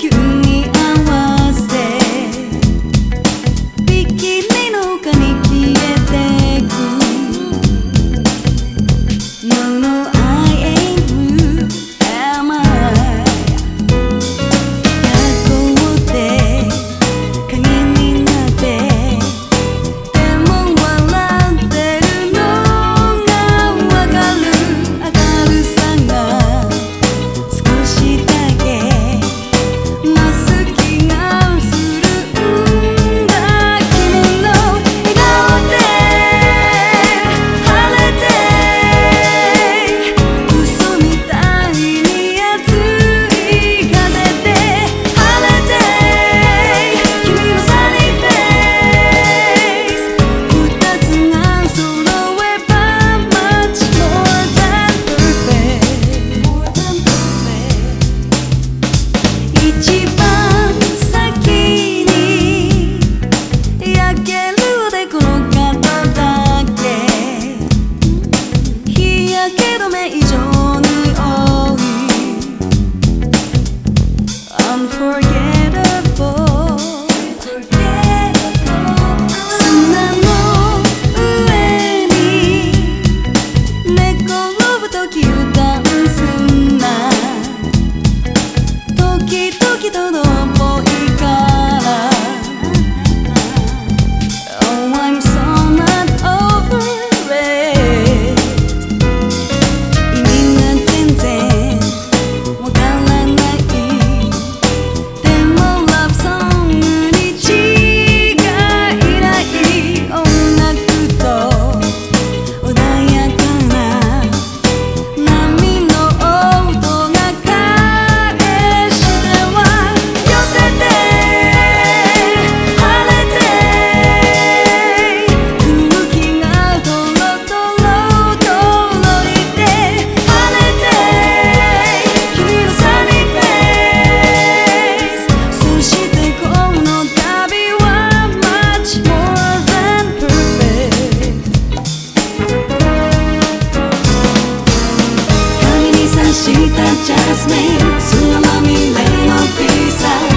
you Jasmine, Sulamile, Mopisa,